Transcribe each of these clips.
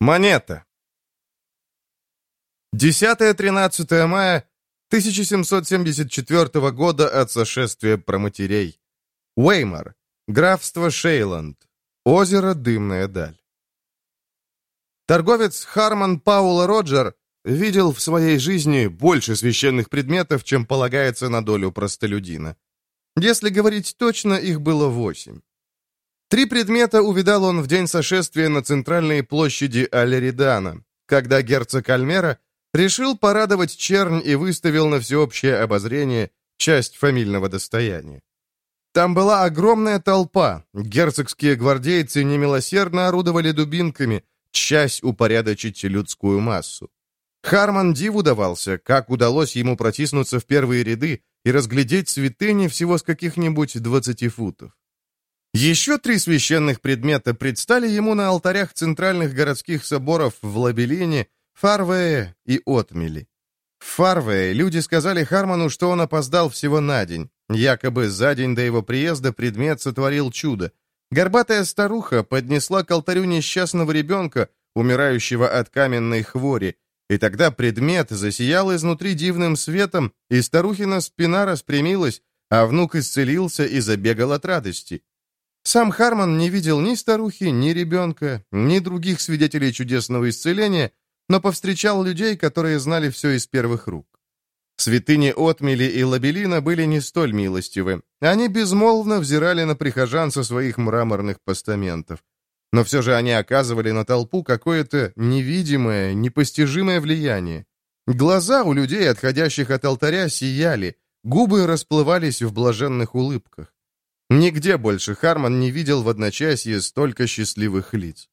Монета. 10-13 мая 1774 года от сошествия проматерей. Уэймар. Графство Шейланд. Озеро Дымная Даль. Торговец Харман Паула Роджер видел в своей жизни больше священных предметов, чем полагается на долю простолюдина. Если говорить точно, их было восемь. Три предмета увидал он в день сошествия на центральной площади Алеридана, когда герцог Альмера решил порадовать чернь и выставил на всеобщее обозрение часть фамильного достояния. Там была огромная толпа, герцогские гвардейцы немилосердно орудовали дубинками, часть упорядочить людскую массу. Харман диву давался, как удалось ему протиснуться в первые ряды и разглядеть святыни всего с каких-нибудь двадцати футов. Еще три священных предмета предстали ему на алтарях центральных городских соборов в Лабелине, Фарвее и Отмели. В Фарвее люди сказали Харману, что он опоздал всего на день. Якобы за день до его приезда предмет сотворил чудо. Горбатая старуха поднесла к алтарю несчастного ребенка, умирающего от каменной хвори, и тогда предмет засиял изнутри дивным светом, и старухина спина распрямилась, а внук исцелился и забегал от радости. Сам Харман не видел ни старухи, ни ребенка, ни других свидетелей чудесного исцеления, но повстречал людей, которые знали все из первых рук. Святыни Отмели и Лабелина были не столь милостивы. Они безмолвно взирали на прихожан со своих мраморных постаментов. Но все же они оказывали на толпу какое-то невидимое, непостижимое влияние. Глаза у людей, отходящих от алтаря, сияли, губы расплывались в блаженных улыбках. Нигде больше Харман не видел в одночасье столько счастливых лиц.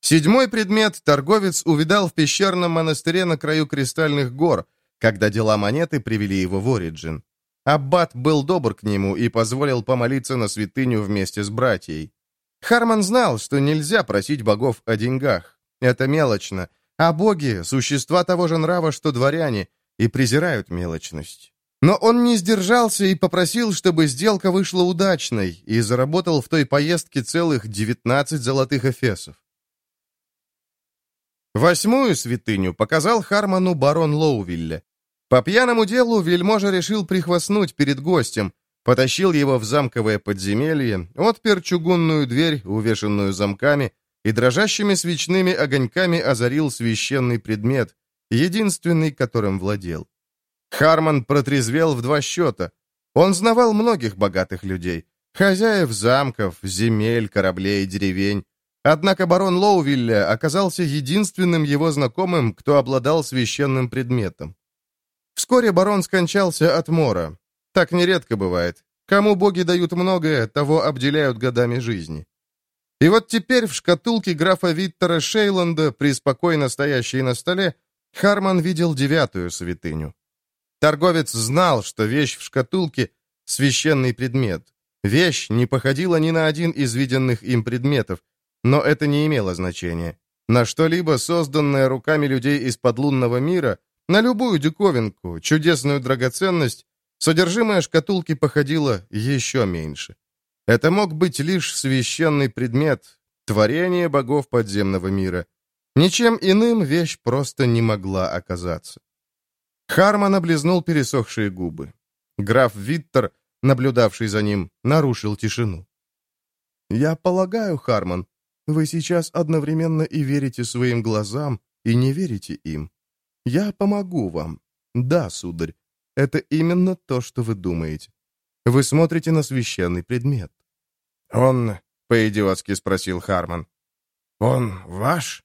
Седьмой предмет торговец увидал в пещерном монастыре на краю Кристальных гор, когда дела монеты привели его в Ориджин. Аббат был добр к нему и позволил помолиться на святыню вместе с братьей. Харман знал, что нельзя просить богов о деньгах. Это мелочно, а боги — существа того же нрава, что дворяне, и презирают мелочность. Но он не сдержался и попросил, чтобы сделка вышла удачной, и заработал в той поездке целых 19 золотых эфесов. Восьмую святыню показал Харману барон Лоувилле. По пьяному делу вельможа решил прихвастнуть перед гостем, потащил его в замковое подземелье, отпер чугунную дверь, увешанную замками, и дрожащими свечными огоньками озарил священный предмет, единственный, которым владел. Харман протрезвел в два счета. Он знавал многих богатых людей, хозяев замков, земель, кораблей, деревень. Однако барон Лоувилле оказался единственным его знакомым, кто обладал священным предметом. Вскоре барон скончался от мора. Так нередко бывает. Кому боги дают многое, того обделяют годами жизни. И вот теперь в шкатулке графа Виттера Шейланда, преспокойно стоящей на столе, Харман видел девятую святыню. Торговец знал, что вещь в шкатулке — священный предмет. Вещь не походила ни на один из виденных им предметов, но это не имело значения. На что-либо, созданное руками людей из подлунного мира, на любую диковинку, чудесную драгоценность, содержимое шкатулки походило еще меньше. Это мог быть лишь священный предмет, творение богов подземного мира. Ничем иным вещь просто не могла оказаться. Харман облизнул пересохшие губы. Граф Виттер, наблюдавший за ним, нарушил тишину. «Я полагаю, Харман, вы сейчас одновременно и верите своим глазам, и не верите им. Я помогу вам. Да, сударь, это именно то, что вы думаете. Вы смотрите на священный предмет». «Он...» — по-идиотски спросил Харман. «Он ваш?»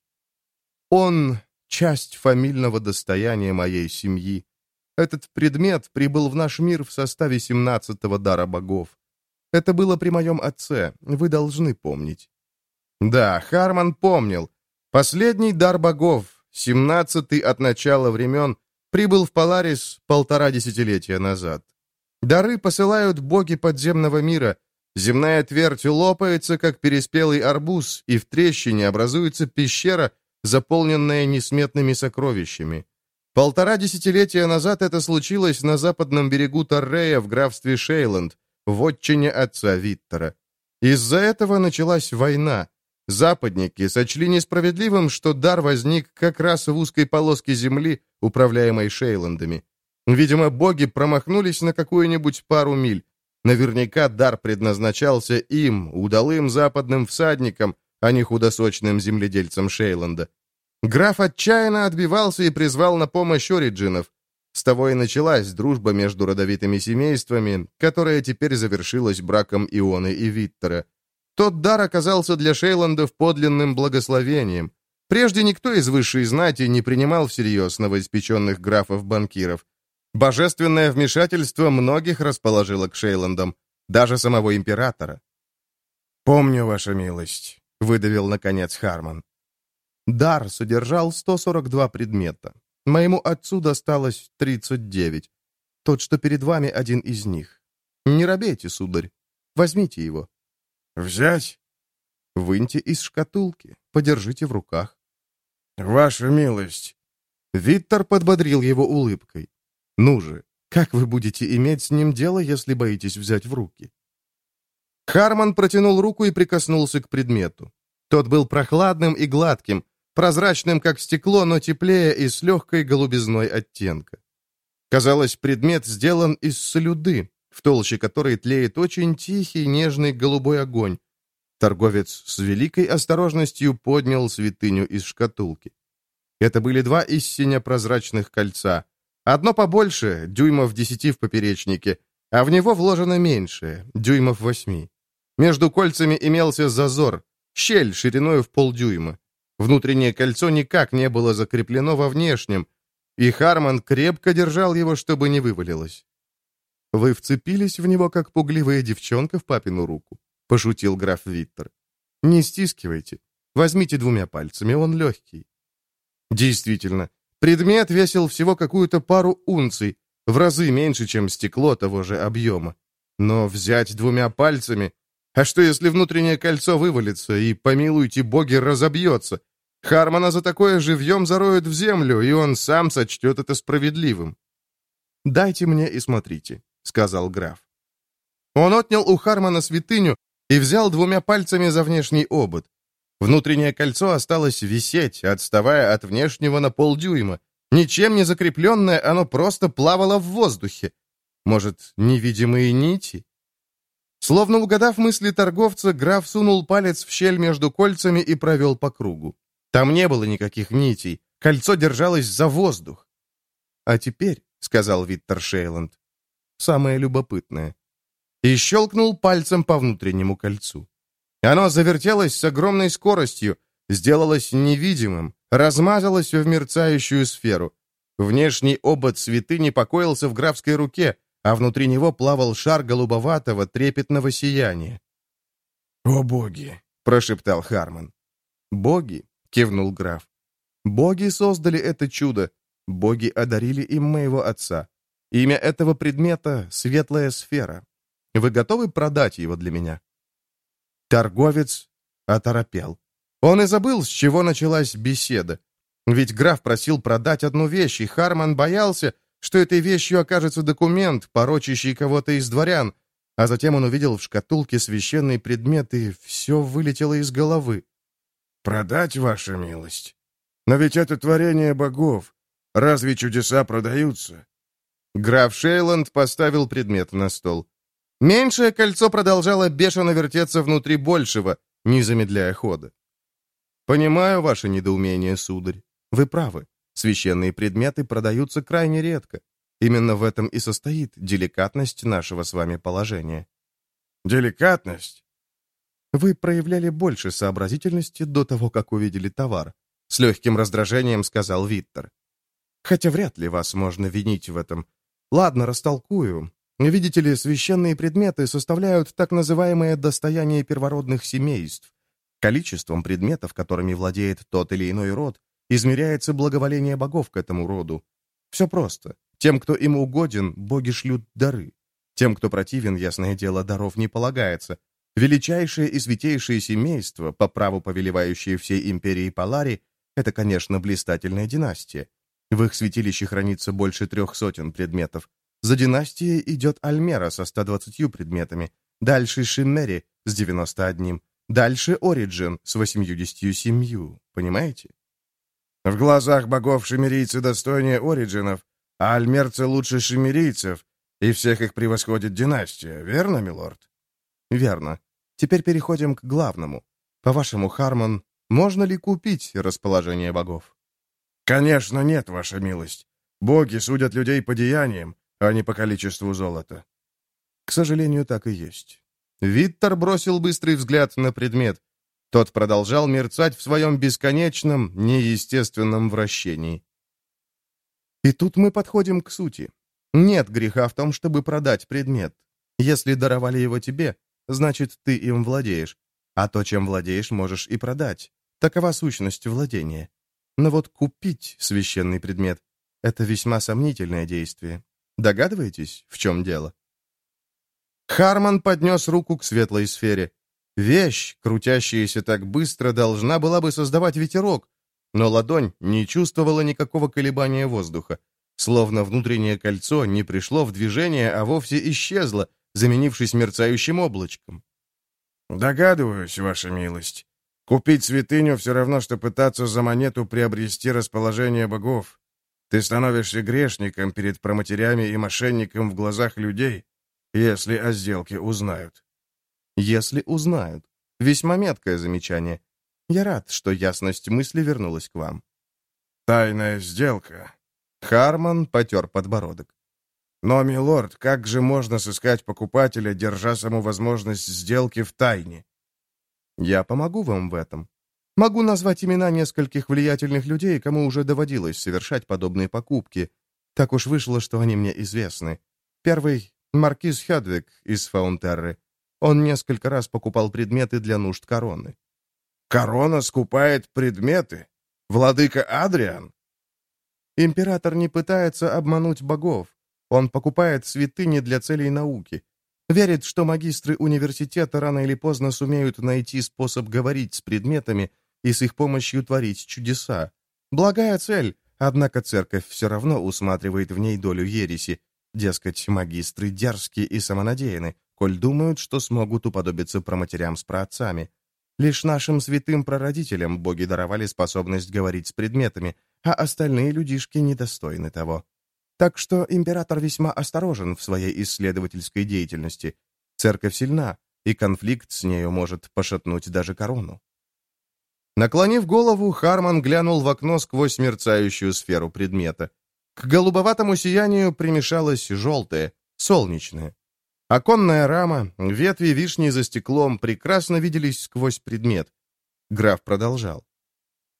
«Он часть фамильного достояния моей семьи. Этот предмет прибыл в наш мир в составе семнадцатого дара богов. Это было при моем отце, вы должны помнить. Да, Харман помнил. Последний дар богов, семнадцатый от начала времен, прибыл в Поларис полтора десятилетия назад. Дары посылают боги подземного мира. Земная твердь лопается, как переспелый арбуз, и в трещине образуется пещера, заполненная несметными сокровищами. Полтора десятилетия назад это случилось на западном берегу Торрея в графстве Шейланд, в отчине отца Виттера. Из-за этого началась война. западники сочли несправедливым, что дар возник как раз в узкой полоске земли, управляемой Шейландами. Видимо, боги промахнулись на какую-нибудь пару миль. Наверняка дар предназначался им, удалым западным всадникам, а не худосочным земледельцам Шейланда. Граф отчаянно отбивался и призвал на помощь Ориджинов. С того и началась дружба между родовитыми семействами, которая теперь завершилась браком Ионы и Виттера. Тот дар оказался для Шейландов подлинным благословением. Прежде никто из высшей знати не принимал всерьез новоиспеченных графов-банкиров. Божественное вмешательство многих расположило к Шейландам, даже самого императора. «Помню, ваша милость», — выдавил, наконец, Харман. Дар содержал 142 предмета. Моему отцу досталось 39. Тот, что перед вами, один из них. Не робейте, сударь. Возьмите его. Взять? Выньте из шкатулки, подержите в руках. Ваша милость. Виттер подбодрил его улыбкой. Ну же, как вы будете иметь с ним дело, если боитесь взять в руки? Харман протянул руку и прикоснулся к предмету. Тот был прохладным и гладким, прозрачным, как стекло, но теплее и с легкой голубизной оттенка. Казалось, предмет сделан из слюды, в толще которой тлеет очень тихий, нежный голубой огонь. Торговец с великой осторожностью поднял святыню из шкатулки. Это были два истинно прозрачных кольца. Одно побольше, дюймов десяти в поперечнике, а в него вложено меньшее, дюймов восьми. Между кольцами имелся зазор, щель шириной в полдюйма. Внутреннее кольцо никак не было закреплено во внешнем, и Харман крепко держал его, чтобы не вывалилось. «Вы вцепились в него, как пугливая девчонка в папину руку», — пошутил граф Виттер. «Не стискивайте. Возьмите двумя пальцами, он легкий». Действительно, предмет весил всего какую-то пару унций, в разы меньше, чем стекло того же объема. Но взять двумя пальцами... А что, если внутреннее кольцо вывалится и, помилуйте боги, разобьется? Хармона за такое живьем зароют в землю, и он сам сочтет это справедливым. «Дайте мне и смотрите», — сказал граф. Он отнял у Хармона святыню и взял двумя пальцами за внешний обод. Внутреннее кольцо осталось висеть, отставая от внешнего на полдюйма. Ничем не закрепленное, оно просто плавало в воздухе. Может, невидимые нити? Словно угадав мысли торговца, граф сунул палец в щель между кольцами и провел по кругу. Там не было никаких нитей, кольцо держалось за воздух. «А теперь», — сказал Виттер Шейланд, — «самое любопытное». И щелкнул пальцем по внутреннему кольцу. Оно завертелось с огромной скоростью, сделалось невидимым, размазалось в мерцающую сферу. Внешний обод святыни покоился в графской руке, а внутри него плавал шар голубоватого, трепетного сияния. «О боги!» — прошептал Харман. «Боги!» — кивнул граф. «Боги создали это чудо. Боги одарили им моего отца. Имя этого предмета — Светлая Сфера. Вы готовы продать его для меня?» Торговец оторопел. Он и забыл, с чего началась беседа. Ведь граф просил продать одну вещь, и Харман боялся, что этой вещью окажется документ, порочащий кого-то из дворян, а затем он увидел в шкатулке священный предмет, и все вылетело из головы. «Продать, ваша милость? Но ведь это творение богов. Разве чудеса продаются?» Граф Шейланд поставил предмет на стол. Меньшее кольцо продолжало бешено вертеться внутри большего, не замедляя хода. «Понимаю ваше недоумение, сударь. Вы правы. Священные предметы продаются крайне редко. Именно в этом и состоит деликатность нашего с вами положения. Деликатность? Вы проявляли больше сообразительности до того, как увидели товар. С легким раздражением сказал Виттер. Хотя вряд ли вас можно винить в этом. Ладно, растолкую. Видите ли, священные предметы составляют так называемое достояние первородных семейств. Количеством предметов, которыми владеет тот или иной род, измеряется благоволение богов к этому роду. Все просто. Тем, кто им угоден, боги шлют дары. Тем, кто противен, ясное дело, даров не полагается. Величайшее и святейшее семейство, по праву повелевающее всей империей Палари, это, конечно, блистательная династия. В их святилище хранится больше трех сотен предметов. За династией идет Альмера со 120 предметами, дальше Шиммери с 91, Дальше Ориджин с восемьюдесятью семью. Понимаете? В глазах богов шемерийцы достойнее Ориджинов, а альмерцы лучше шемерийцев, и всех их превосходит династия, верно, милорд? Верно. Теперь переходим к главному. По-вашему, Хармон, можно ли купить расположение богов? Конечно, нет, ваша милость. Боги судят людей по деяниям, а не по количеству золота. К сожалению, так и есть. Виттер бросил быстрый взгляд на предмет. Тот продолжал мерцать в своем бесконечном, неестественном вращении. И тут мы подходим к сути. Нет греха в том, чтобы продать предмет. Если даровали его тебе, значит, ты им владеешь. А то, чем владеешь, можешь и продать. Такова сущность владения. Но вот купить священный предмет — это весьма сомнительное действие. Догадываетесь, в чем дело? Харман поднес руку к светлой сфере. Вещь, крутящаяся так быстро, должна была бы создавать ветерок, но ладонь не чувствовала никакого колебания воздуха. Словно внутреннее кольцо не пришло в движение, а вовсе исчезло, заменившись мерцающим облачком. «Догадываюсь, ваша милость. Купить святыню все равно, что пытаться за монету приобрести расположение богов. Ты становишься грешником перед проматерями и мошенником в глазах людей, если о сделке узнают. Если узнают. Весьма меткое замечание. Я рад, что ясность мысли вернулась к вам. Тайная сделка. Харман потер подбородок. Но, милорд, как же можно сыскать покупателя, держа саму возможность сделки в тайне? Я помогу вам в этом. Могу назвать имена нескольких влиятельных людей, кому уже доводилось совершать подобные покупки. Так уж вышло, что они мне известны. Первый — маркиз Хедвиг из Фаунтерры. Он несколько раз покупал предметы для нужд короны. «Корона скупает предметы? Владыка Адриан?» Император не пытается обмануть богов. Он покупает святыни для целей науки. Верит, что магистры университета рано или поздно сумеют найти способ говорить с предметами и с их помощью творить чудеса. Благая цель, однако церковь все равно усматривает в ней долю ереси. Дескать, магистры дерзкие и самонадеяны, коль думают, что смогут уподобиться проматерям с праотцами. Лишь нашим святым прародителям боги даровали способность говорить с предметами, а остальные людишки недостойны того. Так что император весьма осторожен в своей исследовательской деятельности. Церковь сильна, и конфликт с нею может пошатнуть даже корону. Наклонив голову, Харман глянул в окно сквозь мерцающую сферу предмета. К голубоватому сиянию примешалось желтое, солнечное. Оконная рама, ветви вишни за стеклом прекрасно виделись сквозь предмет. Граф продолжал.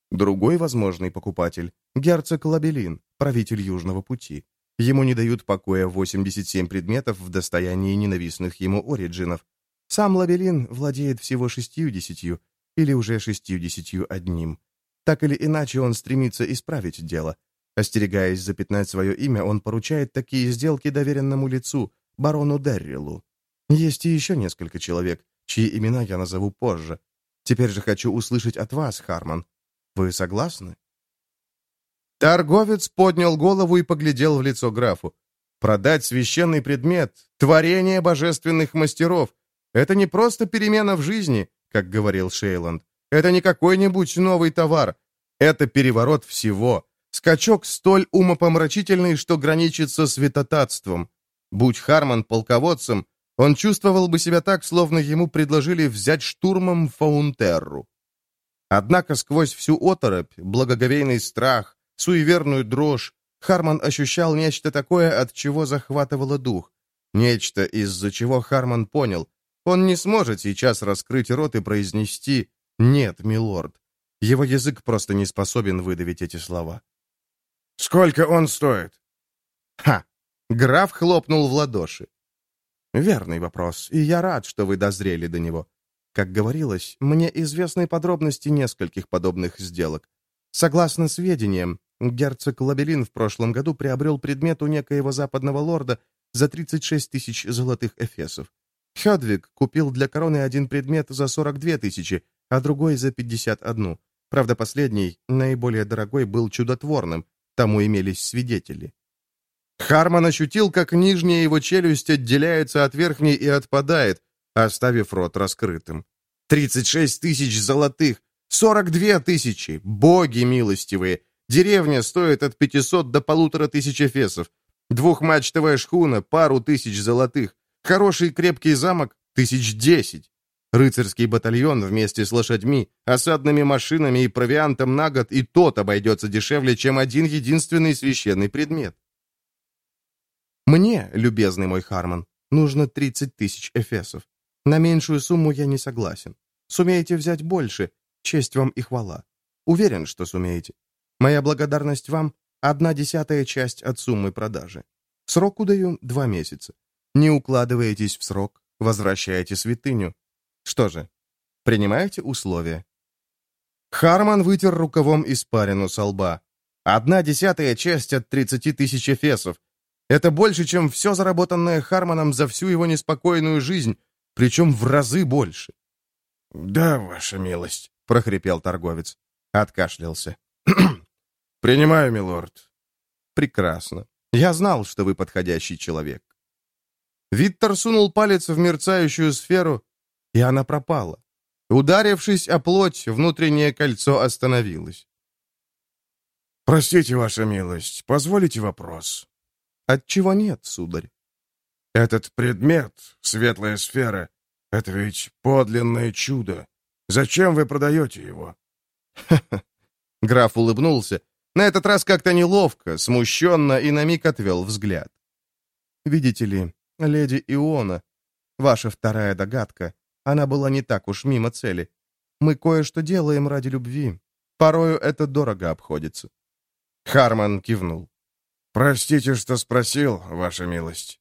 Другой возможный покупатель — герцог Лабелин, правитель Южного пути. Ему не дают покоя 87 предметов в достоянии ненавистных ему ориджинов. Сам Лабелин владеет всего 60 или уже 61. Так или иначе он стремится исправить дело. Остерегаясь запятнать свое имя, он поручает такие сделки доверенному лицу, барону Деррилу. Есть и еще несколько человек, чьи имена я назову позже. Теперь же хочу услышать от вас, Харман, вы согласны?» Торговец поднял голову и поглядел в лицо графу. «Продать священный предмет, творение божественных мастеров — это не просто перемена в жизни, как говорил Шейланд. Это не какой-нибудь новый товар. Это переворот всего. Скачок столь умопомрачительный, что граничит со святотатством. Будь Харман полководцем, он чувствовал бы себя так, словно ему предложили взять штурмом Фаунтерру. Однако сквозь всю оторопь, благоговейный страх, суеверную дрожь, Харман ощущал нечто такое, от чего захватывало дух. Нечто, из-за чего Харман понял, он не сможет сейчас раскрыть рот и произнести «Нет, милорд». Его язык просто не способен выдавить эти слова. «Сколько он стоит?» «Ха!» Граф хлопнул в ладоши. «Верный вопрос, и я рад, что вы дозрели до него. Как говорилось, мне известны подробности нескольких подобных сделок. Согласно сведениям, герцог Лабелин в прошлом году приобрел предмет у некоего западного лорда за 36 тысяч золотых эфесов. Хедвиг купил для короны один предмет за 42 тысячи, а другой за 51. Правда, последний, наиболее дорогой, был чудотворным, тому имелись свидетели. Харман ощутил, как нижняя его челюсть отделяется от верхней и отпадает, оставив рот раскрытым. 36 тысяч золотых, 42 тысячи, боги милостивые. Деревня стоит от 500 до полутора тысяч эфесов. Двухмачтовая шхуна, пару тысяч золотых. Хороший крепкий замок — тысяч десять. Рыцарский батальон вместе с лошадьми, осадными машинами и провиантом на год и тот обойдется дешевле, чем один единственный священный предмет. Мне, любезный мой Харман, нужно 30 тысяч эфесов. На меньшую сумму я не согласен. Сумеете взять больше, честь вам и хвала. Уверен, что сумеете. Моя благодарность вам — одна десятая часть от суммы продажи. Срок удаю два месяца. Не укладываетесь в срок, возвращаете святыню. Что же, принимаете условия?» Харман вытер рукавом испарину со лба. «Одна десятая часть от 30 тысяч эфесов. Это больше, чем все заработанное Харманом за всю его неспокойную жизнь, причем в разы больше». «Да, ваша милость», — прохрипел торговец. Откашлялся. «Принимаю, милорд». «Прекрасно. Я знал, что вы подходящий человек». Виттер сунул палец в мерцающую сферу и она пропала. Ударившись о плоть, внутреннее кольцо остановилось. «Простите, ваша милость, позволите вопрос?» «Отчего нет, сударь?» «Этот предмет, светлая сфера, это ведь подлинное чудо. Зачем вы продаете его?» Граф улыбнулся. На этот раз как-то неловко, смущенно и на миг отвел взгляд. «Видите ли, леди Иона, ваша вторая догадка, она была не так уж мимо цели. Мы кое-что делаем ради любви. Порою это дорого обходится». Харман кивнул. «Простите, что спросил, ваша милость».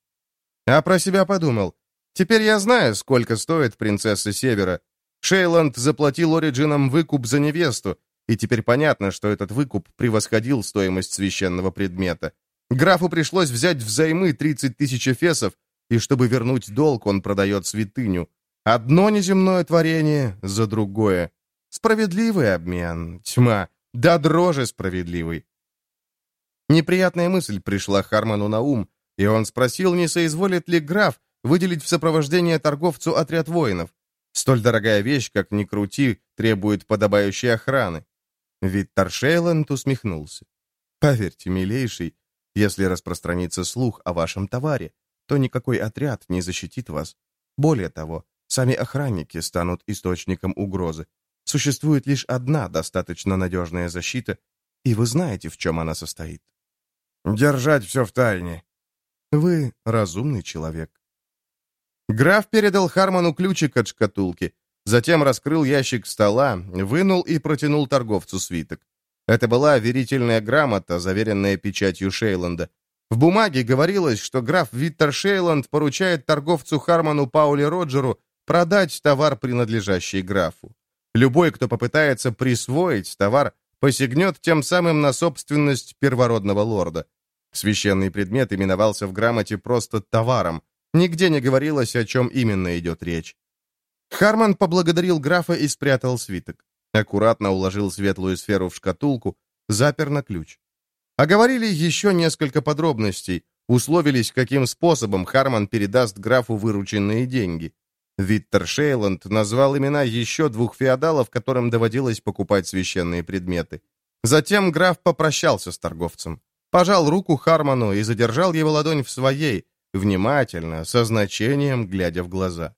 А про себя подумал. Теперь я знаю, сколько стоит принцесса Севера. Шейланд заплатил Ориджинам выкуп за невесту, и теперь понятно, что этот выкуп превосходил стоимость священного предмета. Графу пришлось взять взаймы 30 тысяч эфесов, и чтобы вернуть долг, он продает святыню. Одно неземное творение за другое. Справедливый обмен, тьма, да дрожи справедливый. Неприятная мысль пришла Харману на ум, и он спросил, не соизволит ли граф выделить в сопровождение торговцу отряд воинов. Столь дорогая вещь, как ни крути, требует подобающей охраны. Виттер Шейланд усмехнулся. «Поверьте, милейший, если распространится слух о вашем товаре, то никакой отряд не защитит вас. Более того, Сами охранники станут источником угрозы. Существует лишь одна достаточно надежная защита, и вы знаете, в чем она состоит. Держать все в тайне. Вы разумный человек. Граф передал Харману ключик от шкатулки, затем раскрыл ящик стола, вынул и протянул торговцу свиток. Это была верительная грамота, заверенная печатью Шейланда. В бумаге говорилось, что граф Виттер Шейланд поручает торговцу Харману Пауле Роджеру продать товар, принадлежащий графу. Любой, кто попытается присвоить товар, посягнет тем самым на собственность первородного лорда. Священный предмет именовался в грамоте просто товаром. Нигде не говорилось, о чем именно идет речь. Харман поблагодарил графа и спрятал свиток. Аккуратно уложил светлую сферу в шкатулку, запер на ключ. Оговорили еще несколько подробностей, условились, каким способом Харман передаст графу вырученные деньги. Виттер Шейланд назвал имена еще двух феодалов, которым доводилось покупать священные предметы. Затем граф попрощался с торговцем, пожал руку Харману и задержал его ладонь в своей, внимательно, со значением, глядя в глаза.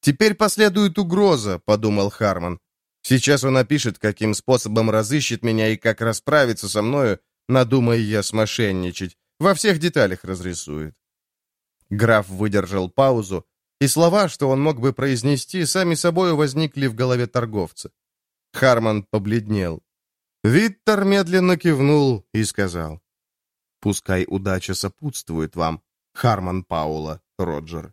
«Теперь последует угроза», — подумал Харман. «Сейчас он опишет, каким способом разыщет меня и как расправиться со мною, надумая я смошенничать, во всех деталях разрисует». Граф выдержал паузу, и слова, что он мог бы произнести, сами собой возникли в голове торговца. Харман побледнел. Виттер медленно кивнул и сказал, «Пускай удача сопутствует вам, Харман Паула, Роджер».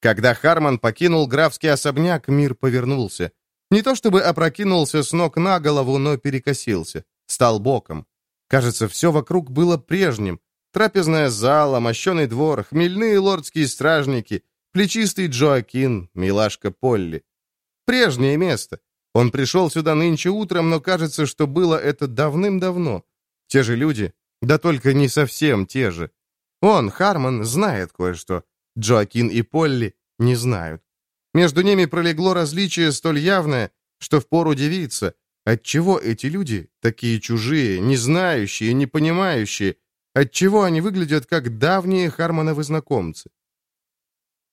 Когда Харман покинул графский особняк, мир повернулся. Не то чтобы опрокинулся с ног на голову, но перекосился, стал боком. Кажется, все вокруг было прежним, Трапезная зала, мощеный двор, хмельные лордские стражники, плечистый Джоакин, милашка Полли. Прежнее место. Он пришел сюда нынче утром, но кажется, что было это давным-давно. Те же люди, да только не совсем те же. Он, Харман, знает кое-что. Джоакин и Полли не знают. Между ними пролегло различие столь явное, что впору удивиться, отчего эти люди, такие чужие, не знающие, не понимающие, отчего они выглядят как давние Хармоновы знакомцы.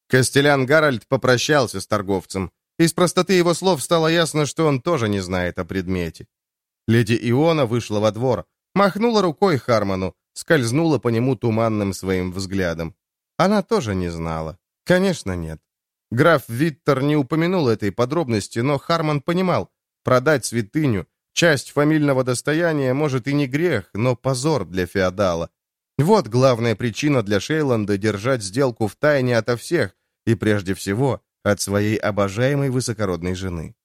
Костелян Гарольд попрощался с торговцем. Из простоты его слов стало ясно, что он тоже не знает о предмете. Леди Иона вышла во двор, махнула рукой Хармону, скользнула по нему туманным своим взглядом. Она тоже не знала. Конечно, нет. Граф Виттер не упомянул этой подробности, но Харман понимал, продать святыню, часть фамильного достояния, может и не грех, но позор для феодала. Вот главная причина для Шейланда держать сделку в тайне ото всех, и прежде всего от своей обожаемой высокородной жены.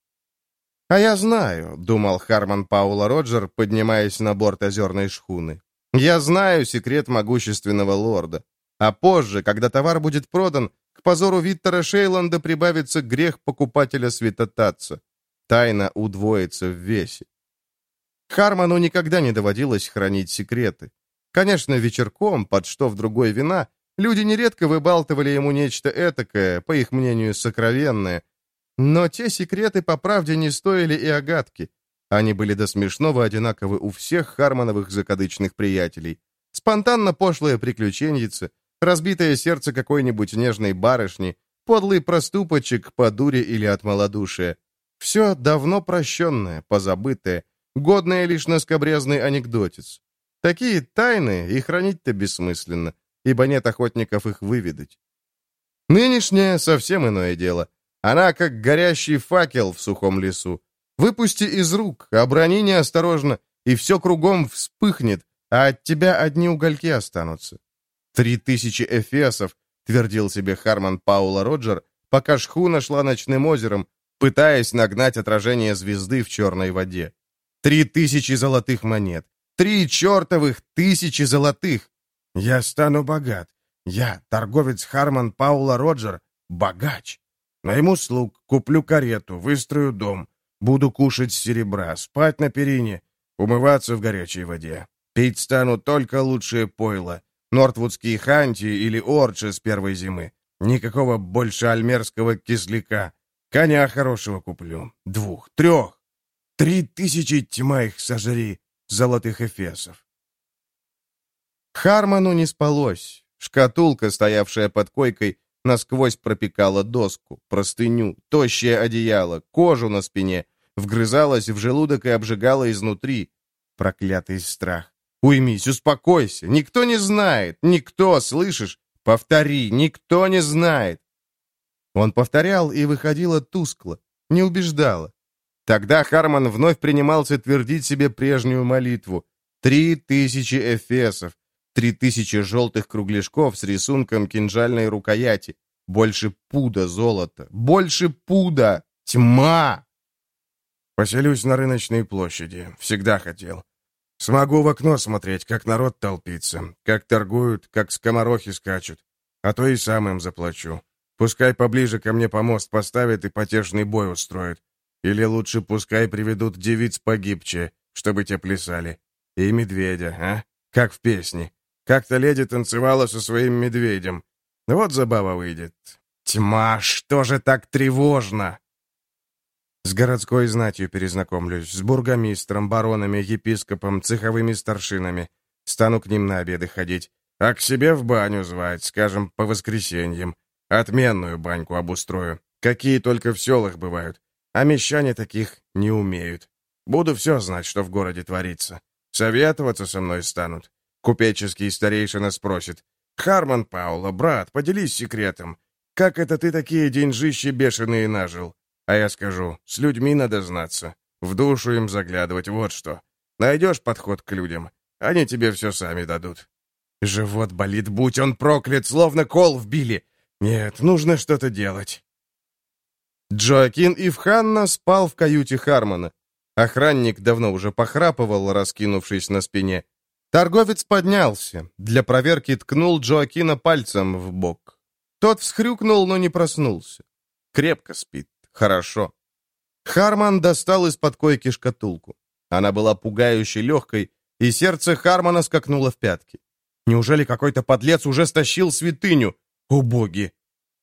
«А я знаю», — думал Харман Паула Роджер, поднимаясь на борт озерной шхуны. «Я знаю секрет могущественного лорда. А позже, когда товар будет продан, к позору Виттера Шейланда прибавится грех покупателя святотатца. Тайна удвоится в весе. Харману никогда не доводилось хранить секреты. Конечно, вечерком, под что в другой вина, люди нередко выбалтывали ему нечто этакое, по их мнению, сокровенное. Но те секреты, по правде, не стоили и огадки. Они были до смешного одинаковы у всех Хармановых закадычных приятелей. Спонтанно пошлое приключеньице, разбитое сердце какой-нибудь нежной барышни, подлый проступочек по дуре или от малодушия. Все давно прощенное, позабытое, годное лишь на скобрезный анекдотец. Такие тайны и хранить-то бессмысленно, ибо нет охотников их выведать. Нынешнее совсем иное дело. Она как горящий факел в сухом лесу. Выпусти из рук, оброни неосторожно, и все кругом вспыхнет, а от тебя одни угольки останутся. Три тысячи эфесов, твердил себе Харман Паула Роджер, пока шхуна шла ночным озером, пытаясь нагнать отражение звезды в черной воде. Три тысячи золотых монет. Три чертовых тысячи золотых! Я стану богат. Я, торговец Харман Паула Роджер, богач. Найму слуг, куплю карету, выстрою дом. Буду кушать серебра, спать на перине, умываться в горячей воде. Пить стану только лучшее пойло. Нортвудские ханти или орчи с первой зимы. Никакого больше альмерского кисляка. Коня хорошего куплю. Двух, трех. Три тысячи тьма их сожри золотых эфесов. Харману не спалось. Шкатулка, стоявшая под койкой, насквозь пропекала доску, простыню, тощее одеяло, кожу на спине, вгрызалась в желудок и обжигала изнутри. Проклятый страх. Уймись, успокойся. Никто не знает. Никто, слышишь? Повтори, никто не знает. Он повторял, и выходило тускло, не убеждало. Тогда Харман вновь принимался твердить себе прежнюю молитву. Три тысячи эфесов, три тысячи желтых кругляшков с рисунком кинжальной рукояти, больше пуда золота, больше пуда, тьма. Поселюсь на рыночной площади, всегда хотел. Смогу в окно смотреть, как народ толпится, как торгуют, как скоморохи скачут, а то и сам им заплачу. Пускай поближе ко мне помост поставят и потешный бой устроят. Или лучше пускай приведут девиц погибче, чтобы те плясали. И медведя, а? Как в песне. Как-то леди танцевала со своим медведем. Вот забава выйдет. Тьма, что же так тревожно? С городской знатью перезнакомлюсь, с бургомистром, баронами, епископом, цеховыми старшинами. Стану к ним на обеды ходить. А к себе в баню звать, скажем, по воскресеньям. Отменную баньку обустрою. Какие только в селах бывают. А мещане таких не умеют. Буду все знать, что в городе творится. Советоваться со мной станут. Купеческий старейшина спросит. «Харман Паула, брат, поделись секретом. Как это ты такие деньжищи бешеные нажил?» А я скажу, с людьми надо знаться. В душу им заглядывать, вот что. Найдешь подход к людям, они тебе все сами дадут. Живот болит, будь он проклят, словно кол вбили. Нет, нужно что-то делать. Джоакин Ивханна спал в каюте Хармона. Охранник давно уже похрапывал, раскинувшись на спине. Торговец поднялся. Для проверки ткнул Джоакина пальцем в бок. Тот всхрюкнул, но не проснулся. Крепко спит. Хорошо. Харман достал из-под койки шкатулку. Она была пугающе легкой, и сердце Хармана скакнуло в пятки. Неужели какой-то подлец уже стащил святыню? О!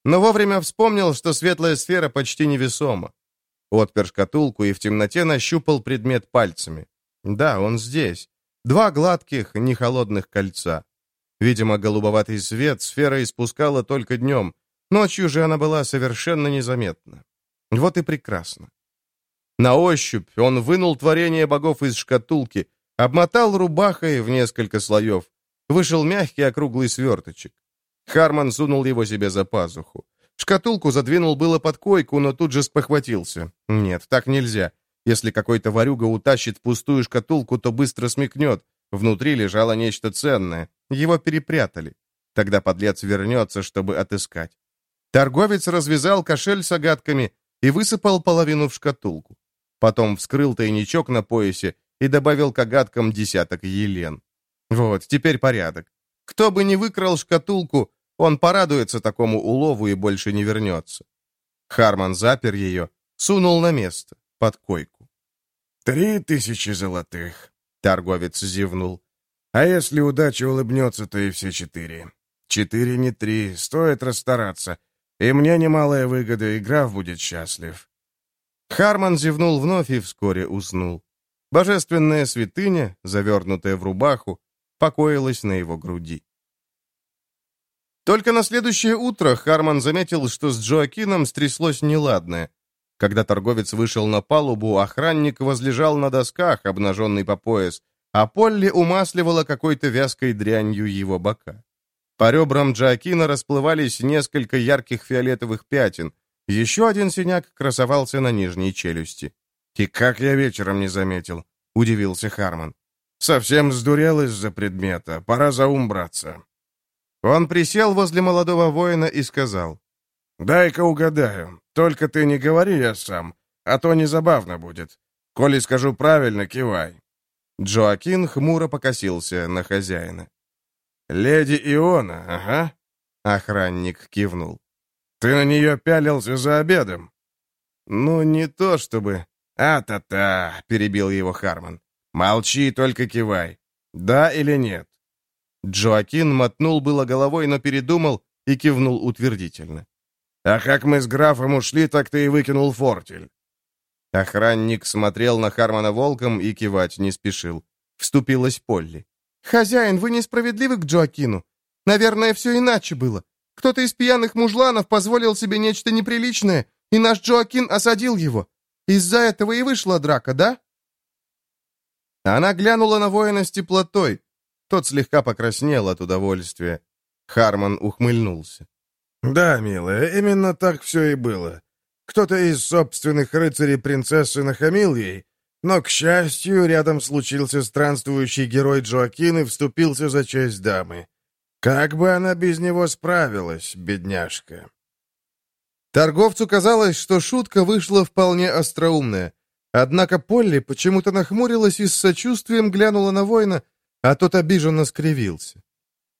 Но вовремя вспомнил, что светлая сфера почти невесома. Отпер шкатулку и в темноте нащупал предмет пальцами. Да, он здесь. Два гладких, не холодных кольца. Видимо, голубоватый свет сфера испускала только днем. Ночью же она была совершенно незаметна. Вот и прекрасно. На ощупь он вынул творение богов из шкатулки, обмотал рубахой в несколько слоев. Вышел мягкий округлый сверточек. Харман сунул его себе за пазуху. Шкатулку задвинул было под койку, но тут же спохватился. Нет, так нельзя. Если какой-то ворюга утащит пустую шкатулку, то быстро смекнет. Внутри лежало нечто ценное. Его перепрятали. Тогда подлец вернется, чтобы отыскать. Торговец развязал кошель с огатками и высыпал половину в шкатулку. Потом вскрыл тайничок на поясе и добавил к огаткам десяток елен. Вот, теперь порядок. Кто бы ни выкрал шкатулку, он порадуется такому улову и больше не вернется. Харман запер ее, сунул на место, под койку. «Три тысячи золотых», — торговец зевнул. «А если удача улыбнется, то и все четыре. Четыре, не три, стоит расстараться. И мне немалая выгода, и граф будет счастлив». Харман зевнул вновь и вскоре уснул. Божественная святыня, завернутая в рубаху, покоилась на его груди. Только на следующее утро Харман заметил, что с Джоакином стряслось неладное. Когда торговец вышел на палубу, охранник возлежал на досках, обнаженный по пояс, а Полли умасливала какой-то вязкой дрянью его бока. По ребрам Джоакина расплывались несколько ярких фиолетовых пятен. Еще один синяк красовался на нижней челюсти. «И как я вечером не заметил?» — удивился Харман. «Совсем сдурел из-за предмета. Пора за ум браться». Он присел возле молодого воина и сказал. «Дай-ка угадаю. Только ты не говори я сам, а то незабавно будет. Коли скажу правильно, кивай». Джоакин хмуро покосился на хозяина. «Леди Иона, ага». Охранник кивнул. «Ты на нее пялился за обедом?» «Ну, не то чтобы...» «А-та-та», — перебил его Харман. «Молчи, только кивай. Да или нет?» Джоакин мотнул было головой, но передумал и кивнул утвердительно. «А как мы с графом ушли, так ты и выкинул фортель». Охранник смотрел на Хармана волком и кивать не спешил. Вступилась Полли. «Хозяин, вы несправедливы к Джоакину. Наверное, все иначе было. Кто-то из пьяных мужланов позволил себе нечто неприличное, и наш Джоакин осадил его. Из-за этого и вышла драка, да?» Она глянула на воина с теплотой, тот слегка покраснел от удовольствия. Харман ухмыльнулся. «Да, милая, именно так все и было. Кто-то из собственных рыцарей принцессы нахамил ей, но, к счастью, рядом случился странствующий герой Джоакин и вступился за честь дамы. Как бы она без него справилась, бедняжка?» Торговцу казалось, что шутка вышла вполне остроумная. Однако Полли почему-то нахмурилась и с сочувствием глянула на воина, а тот обиженно скривился.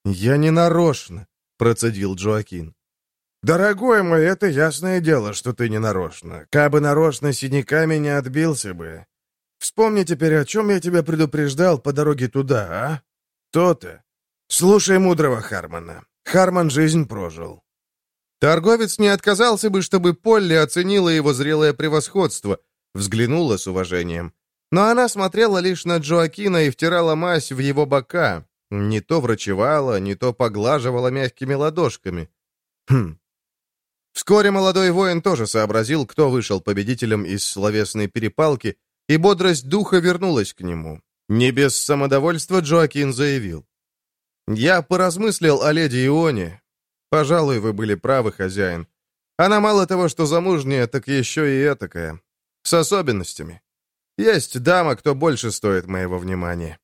«Я не нарочно», — процедил Джоакин. «Дорогой мой, это ясное дело, что ты не нарочно. Кабы нарочно синяками не отбился бы. Вспомни теперь, о чем я тебя предупреждал по дороге туда, а? То-то. Слушай мудрого Хармана. Харман жизнь прожил». Торговец не отказался бы, чтобы Полли оценила его зрелое превосходство, взглянула с уважением. Но она смотрела лишь на Джоакина и втирала мазь в его бока. Не то врачевала, не то поглаживала мягкими ладошками. Хм. Вскоре молодой воин тоже сообразил, кто вышел победителем из словесной перепалки, и бодрость духа вернулась к нему. Не без самодовольства Джоакин заявил. «Я поразмыслил о леди Ионе. Пожалуй, вы были правы, хозяин. Она мало того, что замужняя, так еще и этакая. С особенностями. Есть дама, кто больше стоит моего внимания».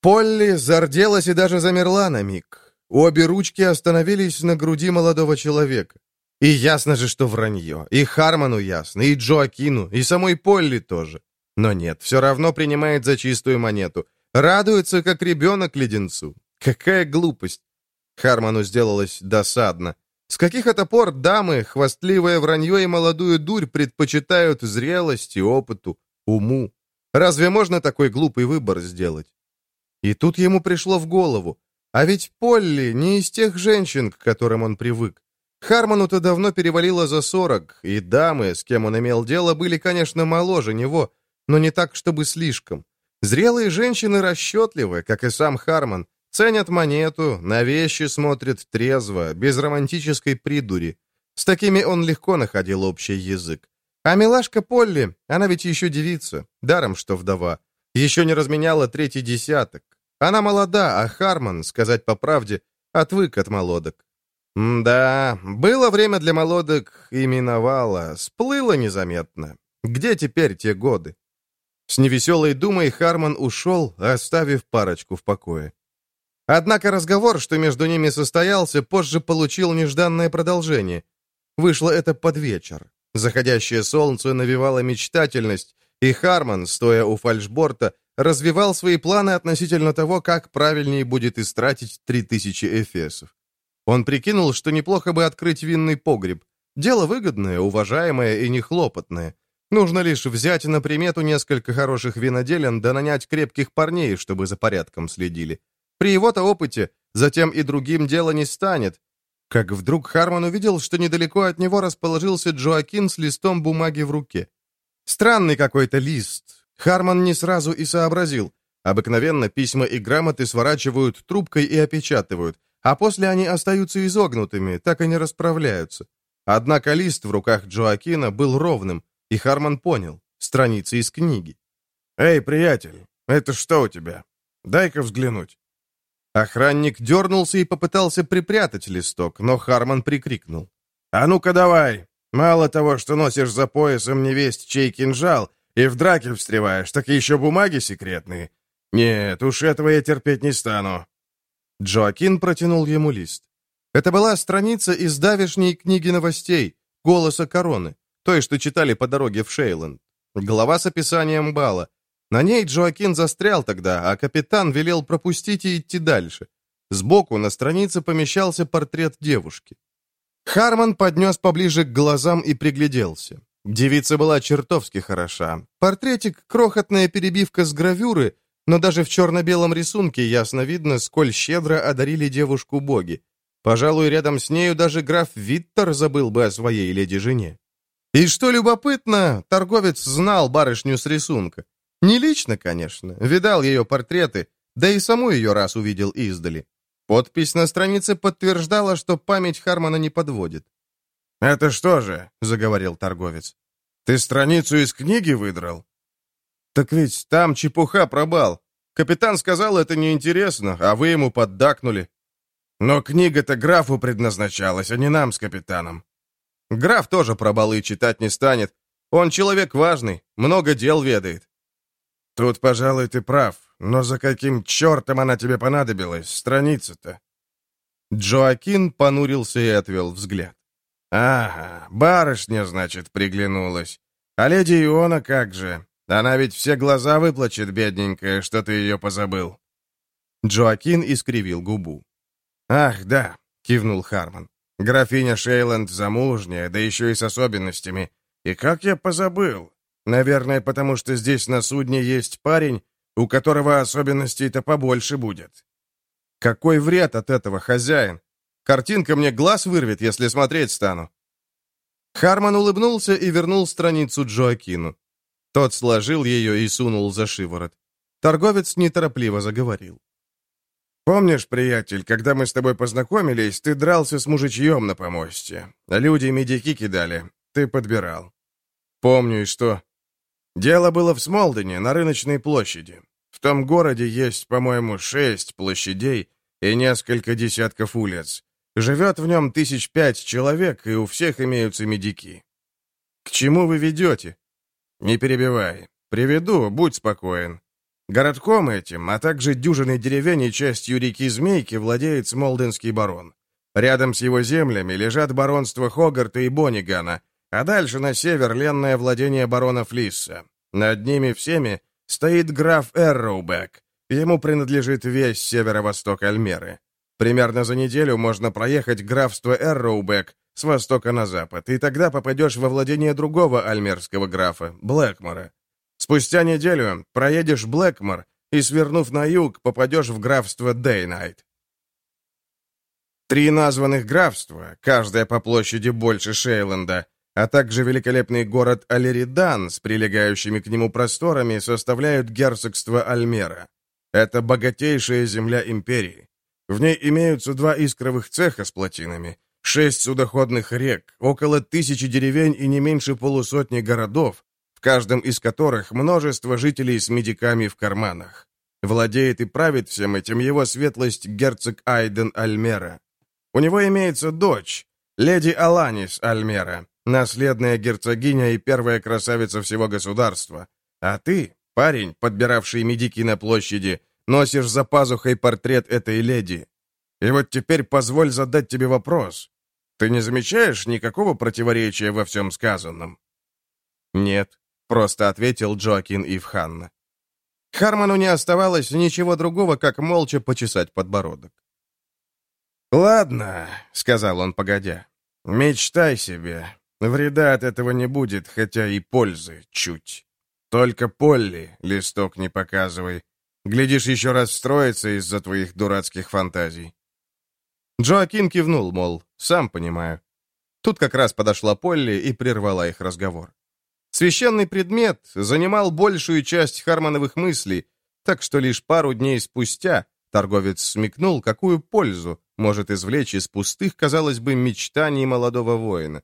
Полли зарделась и даже замерла на миг. Обе ручки остановились на груди молодого человека. И ясно же, что вранье. И Харману ясно, и Джоакину, и самой Полли тоже. Но нет, все равно принимает за чистую монету. Радуется, как ребенок леденцу. Какая глупость. Харману сделалось досадно. С каких это пор дамы, хвастливое вранье и молодую дурь предпочитают зрелости, опыту, уму. Разве можно такой глупый выбор сделать? И тут ему пришло в голову. А ведь Полли не из тех женщин, к которым он привык. Хармону-то давно перевалило за сорок, и дамы, с кем он имел дело, были, конечно, моложе него, но не так, чтобы слишком. Зрелые женщины расчетливы, как и сам Хармон, ценят монету, на вещи смотрят трезво, без романтической придури. С такими он легко находил общий язык. А милашка Полли, она ведь еще девица, даром что вдова, еще не разменяла третий десяток. Она молода, а Хармон, сказать по правде, отвык от молодок. да, было время для молодок и миновало, сплыло незаметно. Где теперь те годы? С невеселой думой Хармон ушел, оставив парочку в покое. Однако разговор, что между ними состоялся, позже получил нежданное продолжение. Вышло это под вечер. Заходящее солнце навевало мечтательность, и Хармон, стоя у фальшборта, развивал свои планы относительно того, как правильнее будет истратить 3000 эфесов. Он прикинул, что неплохо бы открыть винный погреб. Дело выгодное, уважаемое и нехлопотное. Нужно лишь взять на примету несколько хороших виноделен да нанять крепких парней, чтобы за порядком следили. При его-то опыте затем и другим дело не станет. Как вдруг Харман увидел, что недалеко от него расположился Джоакин с листом бумаги в руке. Странный какой-то лист. Харман не сразу и сообразил. Обыкновенно письма и грамоты сворачивают трубкой и опечатывают, а после они остаются изогнутыми, так и не расправляются. Однако лист в руках Джоакина был ровным, и Харман понял. Страница из книги. «Эй, приятель, это что у тебя? Дай-ка взглянуть». Охранник дернулся и попытался припрятать листок, но Харман прикрикнул. «А ну-ка давай! Мало того, что носишь за поясом невесть чей кинжал и в драке встреваешь, так еще бумаги секретные. Нет, уж этого я терпеть не стану». Джоакин протянул ему лист. Это была страница из давешней книги новостей «Голоса короны» той, что читали по дороге в Шейланд. Глава с описанием бала. На ней Джоакин застрял тогда, а капитан велел пропустить и идти дальше. Сбоку на странице помещался портрет девушки. Харман поднес поближе к глазам и пригляделся. Девица была чертовски хороша. Портретик — крохотная перебивка с гравюры, но даже в черно-белом рисунке ясно видно, сколь щедро одарили девушку боги. Пожалуй, рядом с нею даже граф Виттер забыл бы о своей леди-жене. И что любопытно, торговец знал барышню с рисунка. Не лично, конечно, видал ее портреты, да и саму ее раз увидел издали. Подпись на странице подтверждала, что память Хармона не подводит. «Это что же?» — заговорил торговец. «Ты страницу из книги выдрал?» «Так ведь там чепуха про бал. Капитан сказал, это неинтересно, а вы ему поддакнули». «Но книга-то графу предназначалась, а не нам с капитаном». Граф тоже про балы читать не станет. Он человек важный, много дел ведает. Тут, пожалуй, ты прав, но за каким чертом она тебе понадобилась, страница-то? Джоакин понурился и отвел взгляд. Ага, барышня, значит, приглянулась. А леди Иона как же? Она ведь все глаза выплачет, бедненькая, что ты ее позабыл. Джоакин искривил губу. «Ах, да», — кивнул Харман. Графиня Шейланд замужняя, да еще и с особенностями. И как я позабыл? Наверное, потому что здесь на судне есть парень, у которого особенностей-то побольше будет. Какой вред от этого, хозяин? Картинка мне глаз вырвет, если смотреть стану. Харман улыбнулся и вернул страницу Джоакину. Тот сложил ее и сунул за шиворот. Торговец неторопливо заговорил. «Помнишь, приятель, когда мы с тобой познакомились, ты дрался с мужичьем на помосте. Люди медики кидали. Ты подбирал». «Помню, и что?» «Дело было в Смолдене, на рыночной площади. В том городе есть, по-моему, шесть площадей и несколько десятков улиц. Живет в нем тысяч пять человек, и у всех имеются медики». «К чему вы ведете?» «Не перебивай. Приведу, будь спокоен. Городком этим, а также дюжиной деревень и частью реки Змейки владеет Смолденский барон. Рядом с его землями лежат баронства Хогарта и Бонигана, а дальше на север ленное владение барона Флисса. Над ними всеми стоит граф Эрроубек. Ему принадлежит весь северо-восток Альмеры. Примерно за неделю можно проехать графство Эрроубек с востока на запад, и тогда попадешь во владение другого альмерского графа, Блэкмора. Спустя неделю проедешь Блэкмор и, свернув на юг, попадешь в графство Дейнайт. Три названных графства, каждое по площади больше Шейленда, а также великолепный город Алеридан с прилегающими к нему просторами составляют герцогство Альмера. Это богатейшая земля империи. В ней имеются два искровых цеха с плотинами, шесть судоходных рек, около тысячи деревень и не меньше полусотни городов, в каждом из которых множество жителей с медиками в карманах. Владеет и правит всем этим его светлость герцог Айден Альмера. У него имеется дочь, леди Аланис Альмера, наследная герцогиня и первая красавица всего государства. А ты, парень, подбиравший медики на площади, носишь за пазухой портрет этой леди. И вот теперь позволь задать тебе вопрос. Ты не замечаешь никакого противоречия во всем сказанном?» «Нет», — просто ответил Джоакин Ивханна. Харману не оставалось ничего другого, как молча почесать подбородок. «Ладно», — сказал он, погодя, — «мечтай себе. Вреда от этого не будет, хотя и пользы чуть. Только Полли листок не показывай. Глядишь, еще раз строится из-за твоих дурацких фантазий». Джоакин кивнул, мол, сам понимаю. Тут как раз подошла Полли и прервала их разговор. Священный предмет занимал большую часть Хармоновых мыслей, так что лишь пару дней спустя торговец смекнул, какую пользу может извлечь из пустых, казалось бы, мечтаний молодого воина.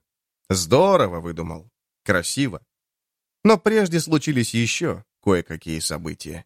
Здорово выдумал. Красиво. Но прежде случились еще кое-какие события.